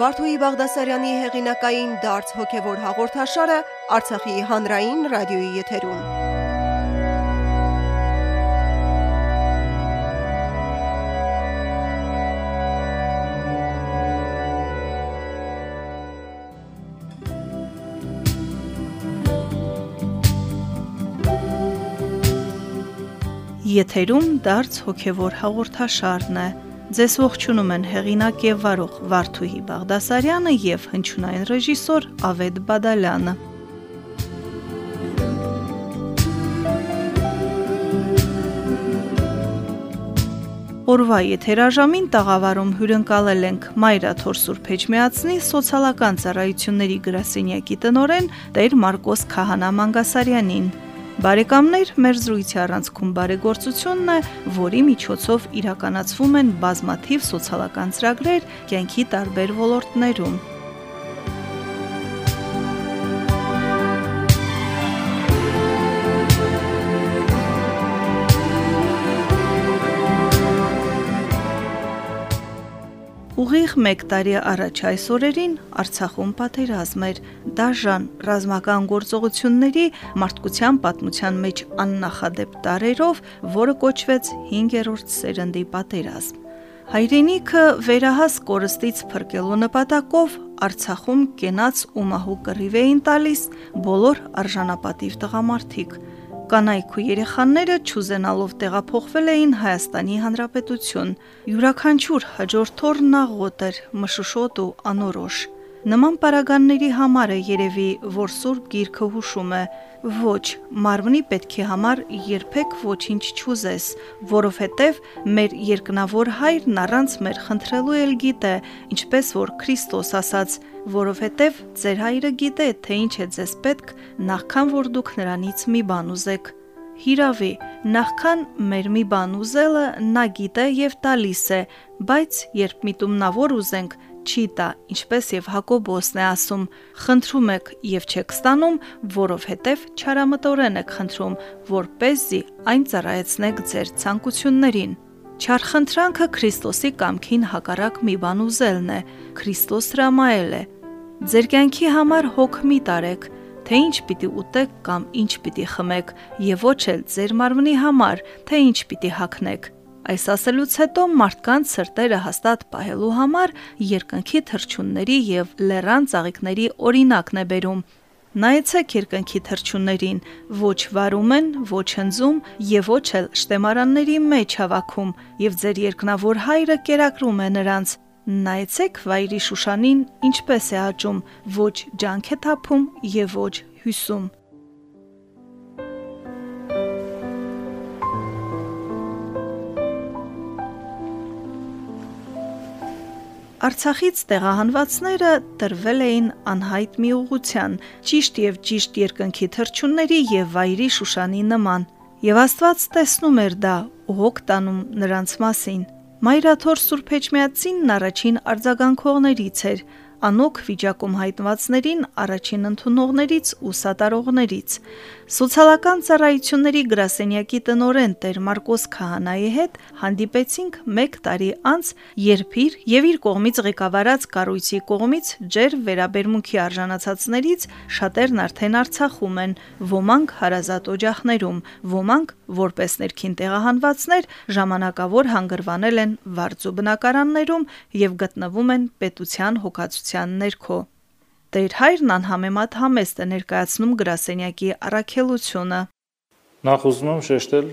Վարդուհի Բաղդասարյանի հեղինակային դարձ հոգևոր հաղորդաշարը Արցախի հանրային ռադիոյի եթերում։ Եթերում դարձ հոգևոր հաղորդաշարն է։ Ձեզ ողջունում են հեղինակ եւ վարող Վարդուհի Բաղդասարյանը եւ հնչյունային ռեժիսոր Ավետ Բադալյանը։ Օրվա եթերաժամին տաղավարում հյուրընկալել ենք Մայրաթոր Սուրբ Էջմիածնի սոցիալական ծառայությունների գրասենյակի տնորեն Տեր Մարկոս Քահանա Մանգասարյանին։ Բարեկամներ, մեր զրույցի առանցքում բարեգործությունն է, որի միջոցով իրականացվում են բազմաթիվ սոցիալական ծրագրեր կյանքի տարբեր ոլորտներում։ Ուղիղ 1 տարի առաջ այս օրերին Արցախում պատերազմ էր, դաժան ռազմական գործողությունների մարդկության պատմության մեջ աննախադեպ տարերով, որը կոչվեց 5-րդ սերնդի պատերազմ։ Հայրենիքը վերահաս կորստից փրկելու նպատակով Արցախում կենաց ու մահու կռիվ էին տալիս բոլոր արժանապատիվ տղամարդիկ։ Կանայք ու երեխաները ճուզենալով տեղափոխվել էին Հայաստանի Հանրապետություն։ Յուրաքանչյուր հաջորդ օրն աղոտ էր, մշուշոտ ու անորոշ։ Նման պարագանների համար է երևի, որ Սուրբ Գիրքը հուշում է. ոչ, մարմնի պետքի համար երբեք ոչինչ չուզես, որովհետև մեր երկնավոր հայրն առանց մեր խնդրելու էլ գիտե, ինչպես որ Քրիստոս ասաց, որովհետև ձեր հայրը գիտե, թե ինչ է ձեզ պետք, նախքան որ դուք նրանից մի բան ուզեք։ Հիրավի, նախքան մեր մի բան ուզելը նա գիտե եւ տալիս է, բայց երբ միտումնավոր ուզենք, չի տա, ինչպես եւ Հակոբոսն է ասում. խնդրում եք եւ չեք ստանում, որովհետեւ չարամտորեն եք խնդրում, որ เป զի այն ծառայեցնեք ձեր ցանկություններին։ Չարխնդրանքը Քրիստոսի կամքին հակառակ մի բան ուզելն է, Քրիստոս հրամայել է։ Ձեր կյանքի համար հոգ մի տարեք, թե ինչ պիտի ուտեք կամ ինչ պիտի խմեք, եւ ոչ էլ ձեր մարմնի համար, թե ինչ պիտի հագնեք Այս ասելուց հետո մարդկանց սրտերը հաստատ պահելու համար երկնքի թրջունների եւ լեռան ծաղիկների օրինակն է բերում։ Նայեցեք երկնքի թրջուններին, ոչ վարում են, ոչ հնձում եւ ոչ էլ շտեմարանների մեջ հավաքում, եւ ձեր երկնավոր հայրը կերակրում է նրանց։ Նայեցեք վայրի Շուշանին, ինչպես է աճում, ոչ ջանք է թափում եւ ոչ հյուսում։ Արցախից տեղահանվածները տրվել էին անհայտ մի ուղության, ճիշտ եւ ճիշտ երկնքի թրջունների եւ վայրի Շուշանի նման։ Եվ Աստված տեսնում էր դա ու հոգ տանում նրանց մասին։ Մայրաթոր Սուրբ Էջմիածինն առաջին արձագանքողներից էր, անոք վիճակում հայտնվածներին առաջին ընդունողներից ու սատարողներից։ Սոցիալական ծառայությունների գրասենյակի տնորեն Տեր Մարկոս Քահանայի հետ հանդիպեցինք 1 տարի անց, երբ իր եւ իր կողմից ղեկավարած կառույցի կողմից ջեր վերաբերմունքի արժանացածներից շատերն արդեն Արցախում են, ոմանք հարազատ օջախներում, ոմանք որպես ներքին տեղահանվածներ ժամանակավոր հանգրվանել են վարձու բնակարաններում եւ գտնվում են պետության հոգացության ներքո։ Տեր հայրն անհամեմատ համեստ է ներկայացնում գրասենյակի առաքելությունը։ Նախ ուզում եմ շեշտել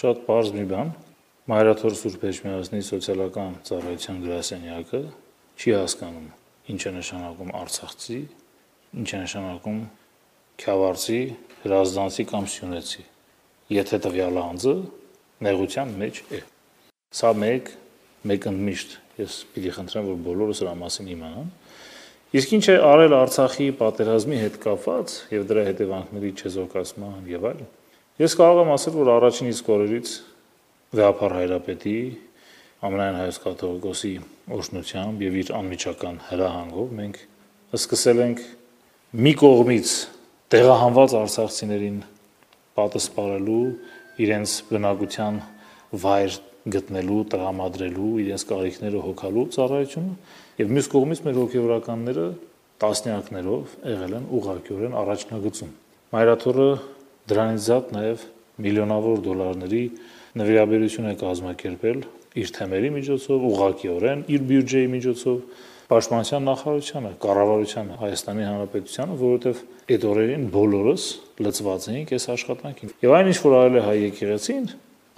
շատ པարզ մի բան։ Մայրաթոր Սուրբ Էջմիածնի սոցիալական ծառայության գրասենյակը չի հասկանում ինչ է նշանակում Արցախցի, ինչ է նշանակում Քյավառցի, Հրազդանցի կամ Սյունեցի։ Եթե տվյալ անձը նեղության մեջ է։ Սա մեկ մեկ ընդմիշտ ես պիտի խնդրեմ որ բոլորը սրա մասին իմանան Իսկ ինչ է արել Արցախի պատերազմի հետ կապված եւ դրա հետևանքների չեզոքացման եւ այլն։ Ես կարող եմ ասել, որ առաջին իսկ օրերից Վեհապար Հայրապետի ամենայն հայոց կաթողիկոսի օրհնությամբ եւ իր անմիջական հրահանգով մենք սկսել ենք մի կողմից տեղահանված արցախցիներին պատասպարելու իրենց բնակության վայր գտնելու, տրամադրելու, իրենց կարիքները հոգալու ծառայությունը, եւ մյուս կողմից մեր հոգեվորականները տասնյակներով եղել են ուղղակիորեն առաջնագծում։ Մայրաթորը դրանից զատ նաեւ միլիոնավոր դոլարների նվիրաբերություն է կազմակերպել իր թեմերի միջոցով, ուղղակիորեն իր բյուջեի միջոցով Պաշտպանության նախարարությանը, կառավարությանը, Հայաստանի Հանրապետությանը, որովհետև այդ օրերին բոլորս լծված էինք այս աշխատանքին։ Եվ այն ինչ որ արել է հայ եկեղեցին,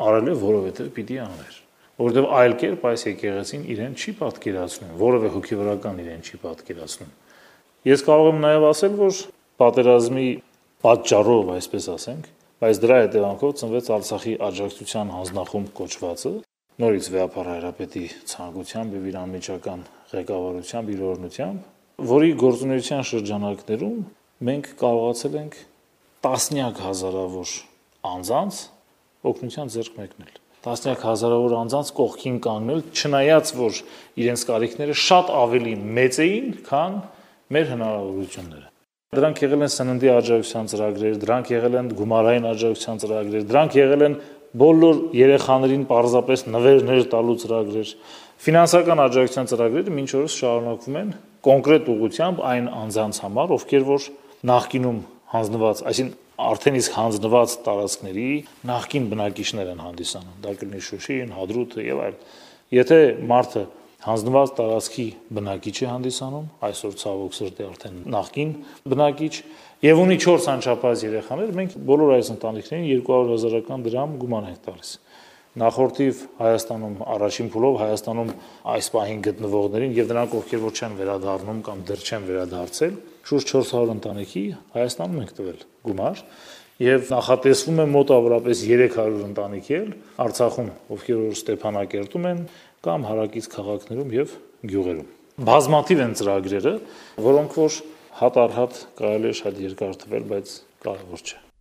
արել է որովհետև պիտի աներ որովհետև այլ կերպ այս եկեղեցին իրեն չի պատկերացնում, որևէ հոգեվորական իրեն չի պատկերացնում։ Ես կարող եմ նաև ասել, որ պատերազմի պատճառով, այսպես ասենք, բայց դրա հետևանքով ծնվեց Արցախի աջակցության հանձնախումբ կոչվածը, նորից վեապար հայրապետի ցանկությամբ եւ իր անմիջական ղեկավարությամբ, իր օրնությամբ, որի գործունեության շրջանակներում մենք կարողացել ենք տասնյակ հազարավոր անձանց օգնության ձեռք մեկնել տասնյակ հազարավոր անձանց կողքին կանգնել, չնայած որ իրենց կարիքները շատ ավելի մեծ էին, քան մեր հնարավորությունները։ Դրանք եղել են սննդի աջակցության ծրագրեր, դրանք եղել են գումարային աջակցության ծրագրեր, դրանք եղել են բոլոր երեխաներին պարզապես նվերներ տալու ծրագրեր, Ֆինանսական աջակցության ծրագրերը մինչ օրս շարունակվում են կոնկրետ ուղղությամբ այն անձանց համար, ովքեր որ նախկինում հանձնված, այսինքն արդեն իսկ հանձնված տարածքների նախկին բնակիչներ են հանդիսանում։ Դա կլինի Շուշին, Հադրութը եւ այլ։ Եթե մարդը հանձնված տարածքի բնակիչ է հանդիսանում, այսօր ցավոք սրտի արդեն նախկին բնակիչ, եւ ունի 4 անչափահաս երեխաներ, մենք բոլոր այս ընտանիքներին 200 հազարական դրամ գուման ենք տալիս նախորդիվ Հայաստանում առաջին փուլով Հայաստանում այս պահին գտնվողներին եւ նրանք ովքեր որ չեն վերադառնում կամ դեռ չեն վերադարձել շուրջ 400 ընտանիքի Հայաստանում ենք տվել գումար եւ նախատեսվում է մոտավորապես 300 ընտանիքի էլ Արցախում ովքեր որ Ստեփանակերտում են կամ հարակից քաղաքներում եւ գյուղերում բազմաթիվ են ծրագրերը որոնք որ հատ առ հատ կարելի է շատ երկար թվել բայց կարևոր չէ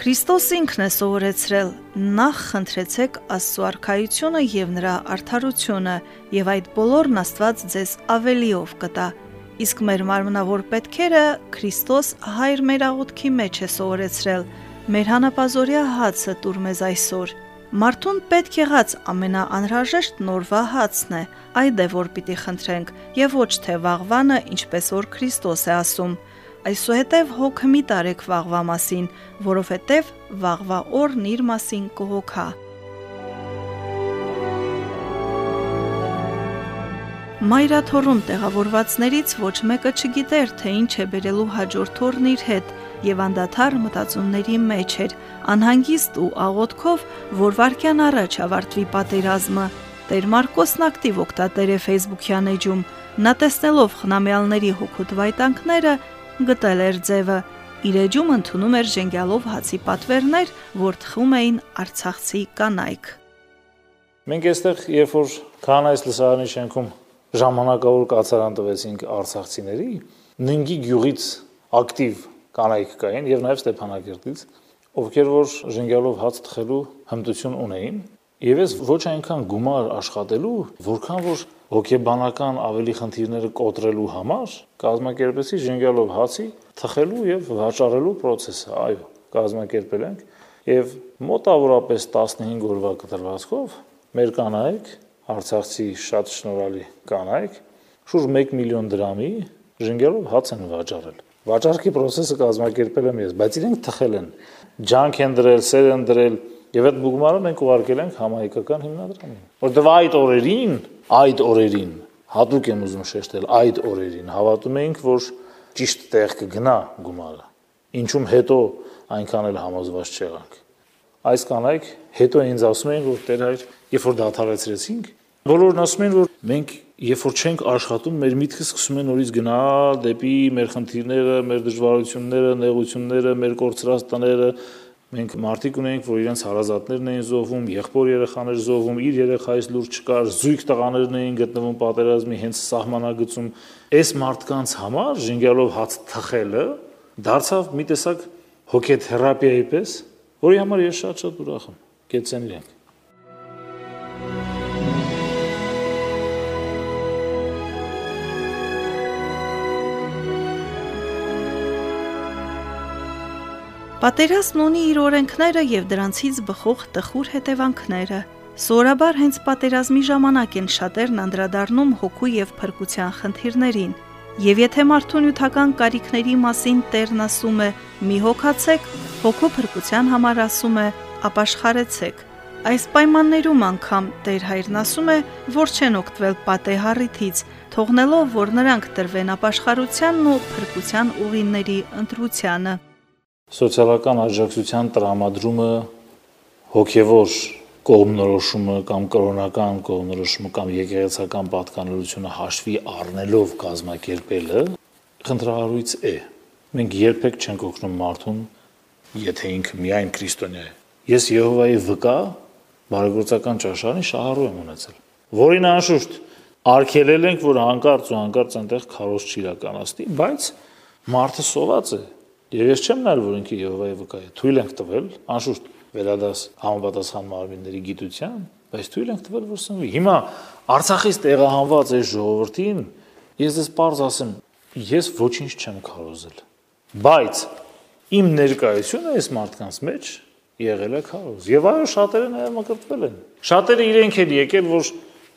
Քրիստոս ինքն է սովորեցրել. նախ խնդրեցեք Աստծո արքայությունը եւ նրա արդարությունը, եւ այդ բոլորն Աստված ձեզ ավելիով կտա։ Իսկ մեր մարմնավոր պետքերը Քրիստոս հայր մեր աղոթքի մեջ է սովորեցրել։ Մեր հանապազորյա հացը տուր մեզ այսօր։ Մարդուն պետք եղած ամենաանհրաժեշտ նորվա հացն է, այդ է որ պիտի խնդրենք, եւ ոչ թե վաղվանը, ինչպես որ Քրիստոս է ասում այսուհետև հոգ մի տարեք վաղվա մասին, որովհետև վաղվա օրն իր մասին կհոգա։ Մայրաթորում տեղավորվածներից ոչ մեկը չգիտեր, թե ինչ է բերելու հաջորդ օրն իր հետ, եւ անդադար մտածումների մեջ էր, անհանգիստ ու աղոթքով, որ վարքյան առաջ ավարտվի պատերազմը։ Տեր Մարկոսն ակտիվ օգտատեր է Facebook-յան էջում։ Նա տեսնելով խնամյալների հոգուտ վայտանքները, գտել էր ձևը։ Իր էջում ընդունում էր ժենգյալով հացի պատվերներ, որ թխում էին Արցախցի կանայք։ Մենք այստեղ, երբ որ Քանայս լսարանի շենքում ժամանակավոր կացարան տվեցինք արցախցիների, ննգի գյուղից ակտիվ կանայք կային եւ նաեւ Ստեփանակերտից, ովքեր որ ժենգյալով հաց թխելու հմտություն ունեին, եւ ես ոչ այնքան գումար աշխատելու, որքան որ հոգեբանական ավելի խնդիրները կոտրելու համար կազմակերպեցի ժենգյալով հացի թխելու եւ վաճառելու process-ը, այո, կազմակերպել ենք եւ մոտավորապես 15 օրվա կտրվածքով մեր կանայք, Արցախցի շատ շնորհալի կանայք, շուրջ 1 միլիոն դրամի ժենգյալով հաց են վաճառել։ Վաճառքի process-ը կազմակերպել եմ ես, բայց իրենք թխել են, ջանք են դրել, սեր են դրել եւ այդ բուգմարը մենք ուղարկել ենք համահայկական հիմնադրամին։ Որտեւ այդ օրերին այդ օրերին, հատուկ եմ ուզում շեշտել, այդ օրերին հավատում էինք, որ ճիշտ տեղ կգնա գումարը։ Ինչում հետո այնքան էլ համոզված չեղանք։ Այս կանայք հետո ինձ ասում էին, որ Տեր հայր, երբ որ դադարեցրեցինք, բոլորն ասում են, որ մենք երբ որ չենք աշխատում, մեր միտքը սկսում է նորից գնալ դեպի մեր խնդիրները, մեր դժվարությունները, նեղությունները, մեր կորցրած տները, Մենք մարդիկ ունենք, որ իրենց հարազատներն էին զոհվում, եղբոր երեխաներ զոհվում, իր երեխայից լուրջ չկար, զույգ տղաներն էին գտնվում պատերազմի հենց սահմանակցում։ Այս մարդկանց համար ժենգյալով հաց թխելը դարձավ մի տեսակ հոգեթերապիայի պես, որի համար ես շատ-շատ ուրախ եմ։ Կեցեն իրենք։ Պատերազմն ունի իր օրենքները եւ դրանցից բխող տխուր հետևանքները։ Սորաբար հենց պատերազմի ժամանակ են շատերն անդրադառնում հոգու եւ փրկության խնդիրներին։ Եվ եթե մարդու նյութական կարիքների մասին Տերն ասում է՝ մի հոգացեք, հոգու փրկության համար ասում է՝ ապաշխարեցեք։ Այս պայմաններում անգամ Տեր հայրն ասում է, որ չեն օգտվել պատեհառիթից, թողնելով, որ նրանք տրվեն ապաշխարությանն ու փրկության ուղիների ընտրությանը։ Սոցիալական աջակցության տրամադրումը հոգևոր կողմնորոշումը կամ կրոնական կողմնորոշումը կամ եկեղեցական պատկանելությունը հաշվի առնելով կազմակերպելը խնդրահարույց է։ Մենք երբեք չենք օգնում մարդուն, եթե ինքը միայն քրիստոնյա է։ Ես Եհովայի վկա բարեգործական ճաշարին շահառու եմ ունեցել, որին անշուշտ արգելել ենք, որ հանկարծ ու հանկարծ այնտեղ քարոզ չիրականացնի, բայց մարդը սոված է։ Եվ ես չեմ նայել, որ ինքը Եհովայի վկա է։ Թույլ ենք տվել, անշուշտ վերադաս համապատասխան մարմինների գիտության, բայց թույլ ենք տվել, որ սնվի։ Հիմա Արցախից տեղահանված այս ժողովրդին ես ես པարզ ասեմ, ես ոչինչ չեմ կարողզել։ Բայց իմ ներկայությունը այս մարդկանց մեջ եղել է քարոզ։ Եվ այո, շատերը նաև մկրտվել են։ Շատերը իրենք են եկել, որ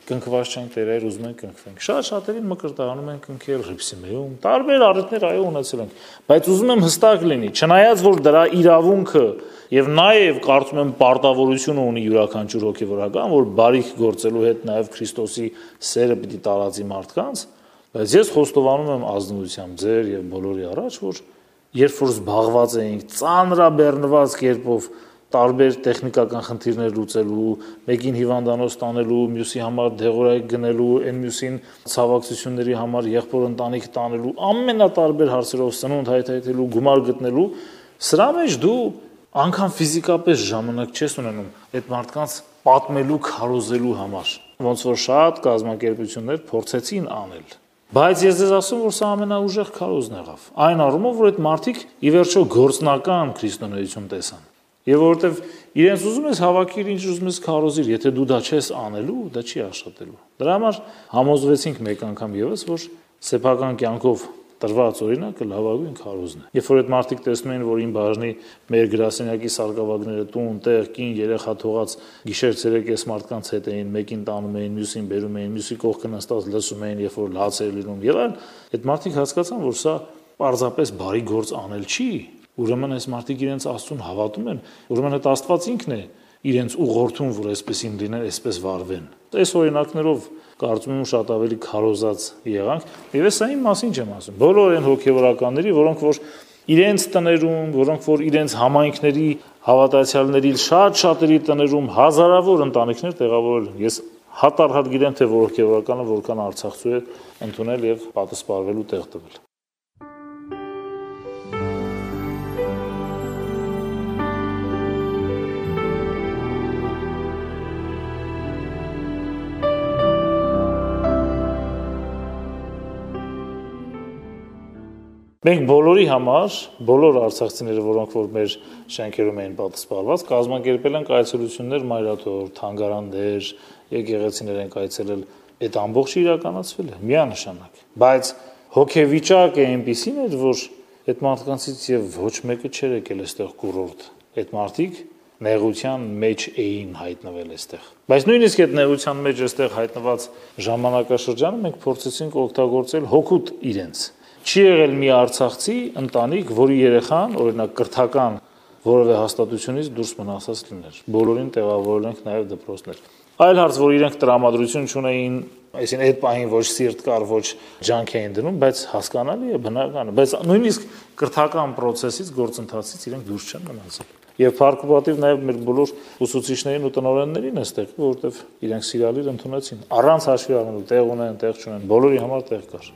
կնքված չենք տերեր ուզում են կնքվենք։ Շատ շատերին մկրտանում են կնքել Ռիփսիմեում, տարբեր առիթներ այո ունեցել են, բայց ուզում եմ հստակ լինի, չնայած որ դրա իրավունքը եւ նաեւ կարծում եմ պարտավորությունը ունի յուրաքանչյուր հոգեվորական, որ բարիք գործելու հետ նաեւ Քրիստոսի սերը պիտի տարածի մարդկանց, բայց ես խոստովանում եմ ազնվությամբ ձեր եւ բոլորի առաջ, որ երբ որ զբաղված էինք ծանրաբեռնված կերպով տարբեր տեխնիկական խնդիրներ լուծելու, մեկին հիվանդանոց տանելու, մյուսի համար դեղորայք գնելու, այն մյուսին ցավակցությունների համար եղբոր ընտանիք տանելու, ամենատարբեր հարցերով սնունդ հայթայթելու, գումար գտնելու, սրա մեջ դու անգամ ֆիզիկապես ժամանակ չես ունենում այդ մարդկանց պատմելու, քարոզելու համար։ Ոնց որ շատ կազմակերպություններ փորձեցին անել Բայց ես ձեզ ասում, որ սա ամենաուժեղ քարոզն եղավ։ Այն առումով, որ այդ մարդիկ ի վերջո գործնական քրիստոնեություն տեսան։ Եվ որովհետև իրենց ուզում ես հավաքիր, ինչ ուզում ես քարոզիր, եթե դու դա չես անելու, դա չի աշխատելու։ Դրա համար համոզվեցինք մեկ անգամ եւս, որ սեփական կյանքով տրված օրինակը լավագույն քարոզն է։ Երբ որ այդ մարդիկ տեսնում են, որ ին բաժնի մեր գրասենյակի սարկավագները տուն, տեղ, կին, երեխա թողած գիշեր ցերեկ էս մարդկանց հետ էին, մեկին տանում էին, մյուսին բերում էին, մյուսի կողքը նստած լսում էին, երբ որ լաց էր լինում եւ այլն, այդ մարդիկ հասկացան, որ սա պարզապես բարի գործ անել չի, Ուրեմն այս մարդիկ իրենց Աստծուն հավատում են, ուրեմն այդ Աստված ինքն է իրենց ուղղորդում, որ այսպեսին լինեն, այսպես վարվեն։ Այս օրինակներով կարծում եմ շատ ավելի քարոզած եղանք, եւ ես այն մասին չեմ ասում։ Բոլոր այն հոգեվորականների, որոնք որ իրենց տներում, որոնք որ իրենց համայնքների հավատացյալների շատ շատերի տներում հազարավոր ընտանիքներ տեղավորել են։ Ես հատառհատ գիտեմ թե որ հոգեվորականը որքան արցախցու է ընդունել եւ պատասխանելու տեղ տվել։ Մենք բոլորի համար, բոլոր արցախցիները, որոնք որ մեր շենքերում էին պատասխանված, կազմակերպել են այցելություններ մայրաթոր, թանգարաններ, եկեղեցիներ են այցելել, այդ ամբողջը իրականացվել է միանշանակ։ Բայց հոգեվիճակը այնպեսին էր, որ այդ մարդկանցից եւ ոչ մեկը չէր եկել այստեղ կուրորտ։ Այդ մարդիկ նեղության մեջ էին հայտնվել այստեղ։ Բայց նույնիսկ այդ նեղության մեջ այստեղ հայտնված ժամանակաշրջանը մենք փորձեցինք օգտագործել հոգուտ իրենց Չի եղել մի արցախցի ընտանիք, որի երեխան, օրինակ կրթական որևէ հաստատությունից դուրս մնացած լիներ։ Բոլորին տեղավորել ենք նաև դպրոցներ։ Այլ հարց, որ իրենք տրամադրություն չունեին, այսին այդ պահին ոչ սիրտ կար, ոչ ջանք էին դնում, բայց հասկանալի է, բնական է, բայց նույնիսկ կրթական process-ից, գործընթացից իրենք դուրս չեն մնացել։ Եվ փառքուպատիվ նաև մեր բոլոր ուսուցիչներին ու տնօրեններին էստեղ, որովհետև իրենք սիրալիր ընդունեցին։ Առանց հաշվի առնելու տեղ ունեն, տեղ չունեն, բոլորի համար տեղ կար։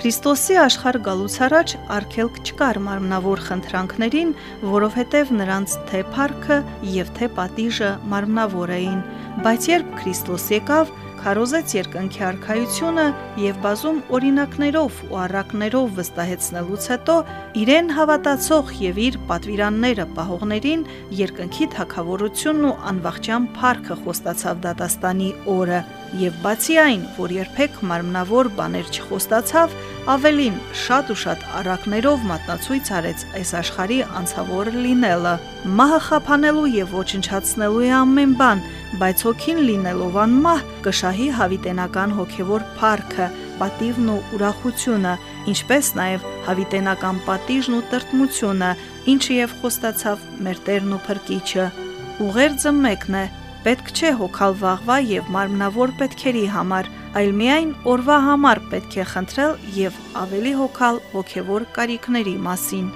Քրիստոսի աշխարհ գալուց առաջ արգելք չկար մարմնավոր խնդրանքներին, որովհետև նրանց թե փառքը եւ թե պատիժը մարմնավոր էին, բայց երբ Քրիստոս եկավ, քարոզեց երկնքի արխայությունը եւ բազում օրինակներով ու առակներով վստահեցնելուց հետո իրեն հավատացող եւ իր պատվիրանները պահողներին երկնքի թակավորությունն ու անվախճան փառքը խոստացավ դատաստանի օրը եւ բացի այն, որ երբեք մարմնավոր բաներ չխոստացավ, ավելին շատ ու շատ առակներով մատնացույց արեց այս աշխարհի անցավոր լինելը։ Մահը խափանելու եւ ոչնչացնելու է ամեն բան, բայց հոգին լինելով անմահ կշահի հավիտենական հոգևոր փառքը, պատիվն ու ուրախությունը, ինչպես նաև հավիտենական պատիժն ու տրտմությունը, ինչը եւ խոստացավ մեր Տերն ու Փրկիչը։ Ուղերձը մեկն է, Պետք չէ հոգալ վաղվա եւ մարմնավոր պետքերի համար, այլ միայն օրվա համար պետք է խնդրել եւ ավելի հոգալ ողքեվոր կարիքների մասին։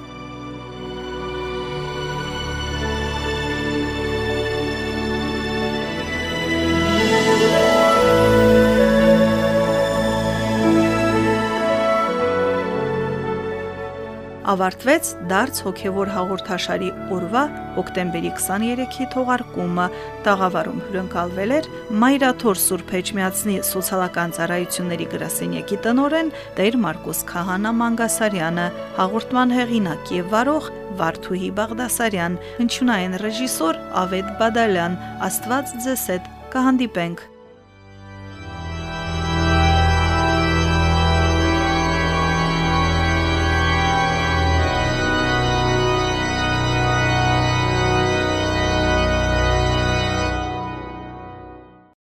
ավարտվեց դարձ հոգևոր հաղորդաշարի օրվա հոկտեմբերի 23-ի թողարկումը։ Տաղավարում հյուրընկալվել էր Մայրաթոր Սուրբ Էջմիածնի սոցիալական ծառայությունների գրասենյակի տնօրեն Տեր Մարկոս Քահանա Մանգասարյանը, հաղորդման հեղինակ եւ վարող Վարդուհի Բաղդասարյան, հնչյունային ռեժիսոր Ավետ Բադալյան։ Աստված ձեզ հետ կհանդիպենք